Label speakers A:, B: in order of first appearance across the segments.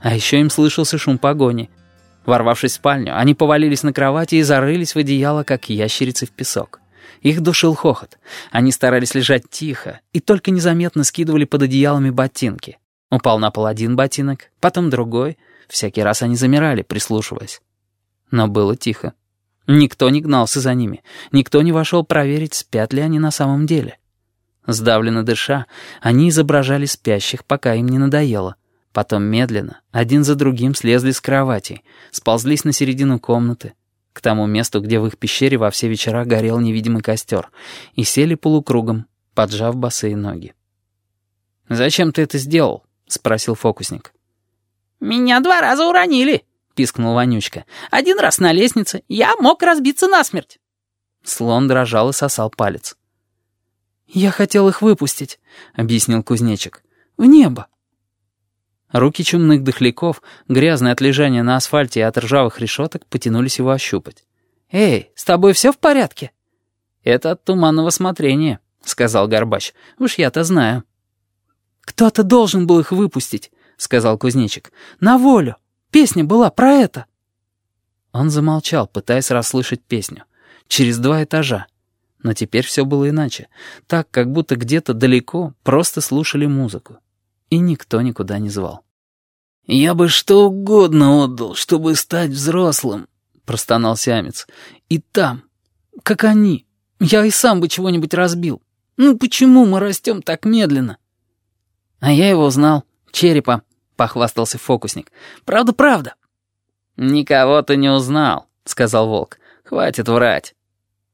A: А еще им слышался шум погони. Ворвавшись в спальню, они повалились на кровати и зарылись в одеяло, как ящерицы в песок. Их душил хохот. Они старались лежать тихо и только незаметно скидывали под одеялами ботинки. Упал на пол один ботинок, потом другой. Всякий раз они замирали, прислушиваясь. Но было тихо. Никто не гнался за ними. Никто не вошел проверить, спят ли они на самом деле. Сдавленно дыша, они изображали спящих, пока им не надоело. Потом медленно, один за другим слезли с кровати, сползлись на середину комнаты, к тому месту, где в их пещере во все вечера горел невидимый костер, и сели полукругом, поджав босые ноги. «Зачем ты это сделал?» — спросил фокусник.
B: «Меня два раза уронили», — пискнул Вонючка. «Один раз на лестнице. Я мог разбиться насмерть».
A: Слон дрожал и сосал палец.
C: «Я хотел их выпустить», — объяснил кузнечик. «В небо».
A: Руки чумных дохляков, грязные от лежания на асфальте и от ржавых решеток, потянулись его ощупать.
C: «Эй, с тобой все в порядке?»
A: «Это от туманного смотрения», — сказал Горбач. «Уж я-то знаю».
C: «Кто-то должен был их выпустить», — сказал кузнечик. «На волю. Песня была про это».
A: Он замолчал, пытаясь расслышать песню. Через два этажа. Но теперь все было иначе. Так, как будто где-то далеко просто слушали музыку и никто никуда не звал.
D: «Я бы что угодно отдал, чтобы стать взрослым», — простонал Сиамец. «И там, как они, я и сам бы чего-нибудь разбил. Ну почему мы растем так медленно?»
A: «А я его узнал, черепа», — похвастался фокусник.
D: «Правда, правда».
A: «Никого ты не узнал», — сказал волк. «Хватит врать».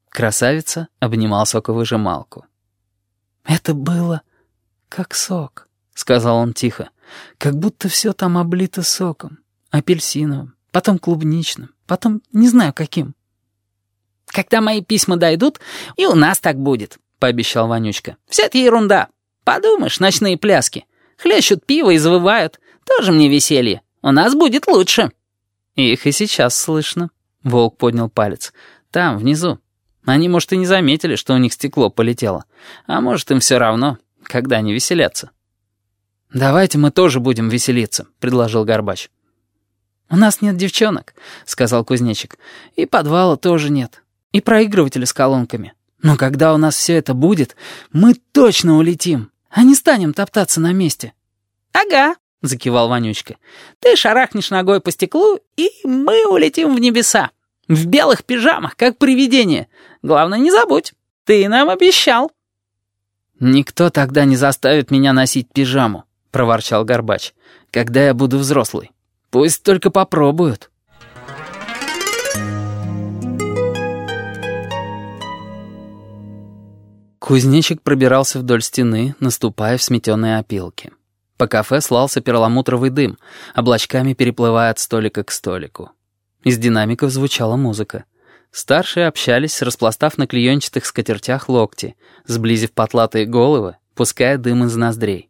A: Красавица обнимал соковыжималку.
C: «Это было как сок», — сказал он тихо, — «как будто все там облито соком, апельсиновым, потом клубничным, потом не знаю каким».
B: «Когда мои письма дойдут, и у нас так будет», — пообещал Вонючка. «Вся это ерунда. Подумаешь, ночные пляски. Хлещут пиво и завывают. Тоже мне веселье. У нас будет лучше».
A: «Их и сейчас слышно», — волк поднял палец. «Там, внизу. Они, может, и не заметили, что у них стекло полетело. А может, им все равно, когда они веселятся».
C: «Давайте мы тоже будем веселиться», — предложил Горбач.
A: «У нас нет девчонок», — сказал кузнечик.
C: «И подвала тоже нет. И проигрывателя с колонками. Но когда у нас все это будет, мы точно улетим, а не станем топтаться на месте».
B: «Ага», — закивал Вонючка. «Ты шарахнешь ногой по стеклу, и мы улетим в небеса. В белых пижамах, как привидение. Главное, не забудь, ты нам обещал».
A: «Никто тогда не заставит меня носить пижаму», проворчал Горбач. «Когда я буду взрослый? Пусть только попробуют». Кузнечик пробирался вдоль стены, наступая в сметенные опилки. По кафе слался перламутровый дым, облачками переплывая от столика к столику. Из динамиков звучала музыка. Старшие общались, распластав на клеенчатых скатертях локти, сблизив потлатые головы, пуская дым из ноздрей.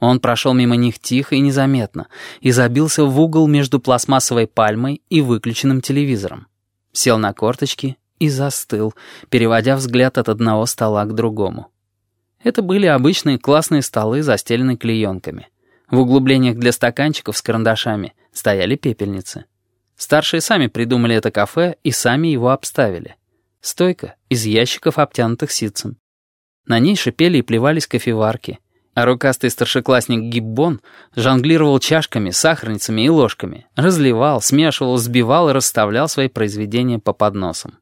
A: Он прошел мимо них тихо и незаметно и забился в угол между пластмассовой пальмой и выключенным телевизором. Сел на корточки и застыл, переводя взгляд от одного стола к другому. Это были обычные классные столы, застеленные клеенками. В углублениях для стаканчиков с карандашами стояли пепельницы. Старшие сами придумали это кафе и сами его обставили. Стойка из ящиков, обтянутых ситцем. На ней шипели и плевались кофеварки — а рукастый старшеклассник Гиббон жонглировал чашками, сахарницами и ложками, разливал, смешивал, сбивал и расставлял свои произведения по подносам.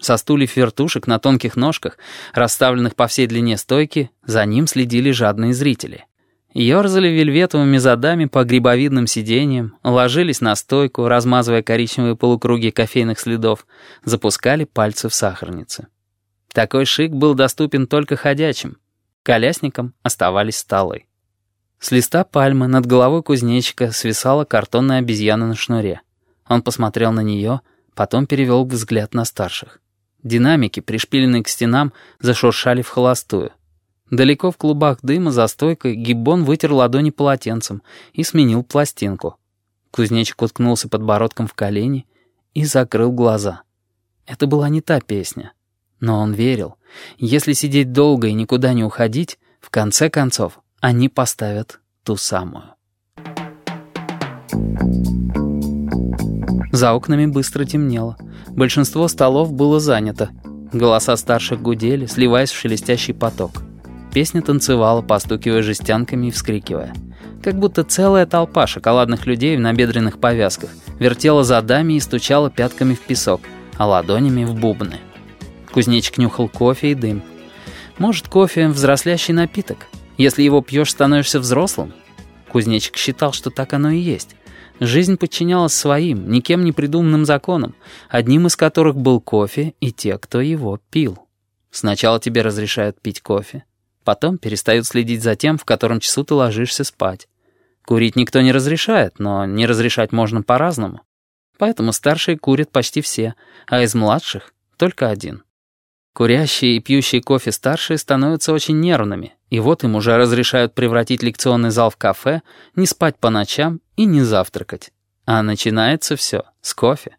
A: Со стульев вертушек на тонких ножках, расставленных по всей длине стойки, за ним следили жадные зрители. Ёрзали вельветовыми задами по грибовидным сиденьям, ложились на стойку, размазывая коричневые полукруги кофейных следов, запускали пальцы в сахарницы. Такой шик был доступен только ходячим, Колясникам оставались столы. С листа пальмы над головой кузнечика свисала картонная обезьяна на шнуре. Он посмотрел на нее, потом перевел взгляд на старших. Динамики, пришпиленные к стенам, зашуршали в холостую. Далеко в клубах дыма за стойкой Гиббон вытер ладони полотенцем и сменил пластинку. Кузнечик уткнулся подбородком в колени и закрыл глаза. Это была не та песня. Но он верил. Если сидеть долго и никуда не уходить, в конце концов они поставят ту самую. За окнами быстро темнело. Большинство столов было занято. Голоса старших гудели, сливаясь в шелестящий поток. Песня танцевала, постукивая жестянками и вскрикивая. Как будто целая толпа шоколадных людей в набедренных повязках вертела задами и стучала пятками в песок, а ладонями в бубны. Кузнечик нюхал кофе и дым. Может, кофе — взрослящий напиток? Если его пьешь, становишься взрослым? Кузнечик считал, что так оно и есть. Жизнь подчинялась своим, никем не придуманным законам, одним из которых был кофе и те, кто его пил. Сначала тебе разрешают пить кофе, потом перестают следить за тем, в котором часу ты ложишься спать. Курить никто не разрешает, но не разрешать можно по-разному. Поэтому старшие курят почти все, а из младших — только один. Курящие и пьющие кофе старшие становятся очень нервными, и вот им уже разрешают превратить лекционный зал в кафе, не спать по ночам и не завтракать. А начинается все с кофе.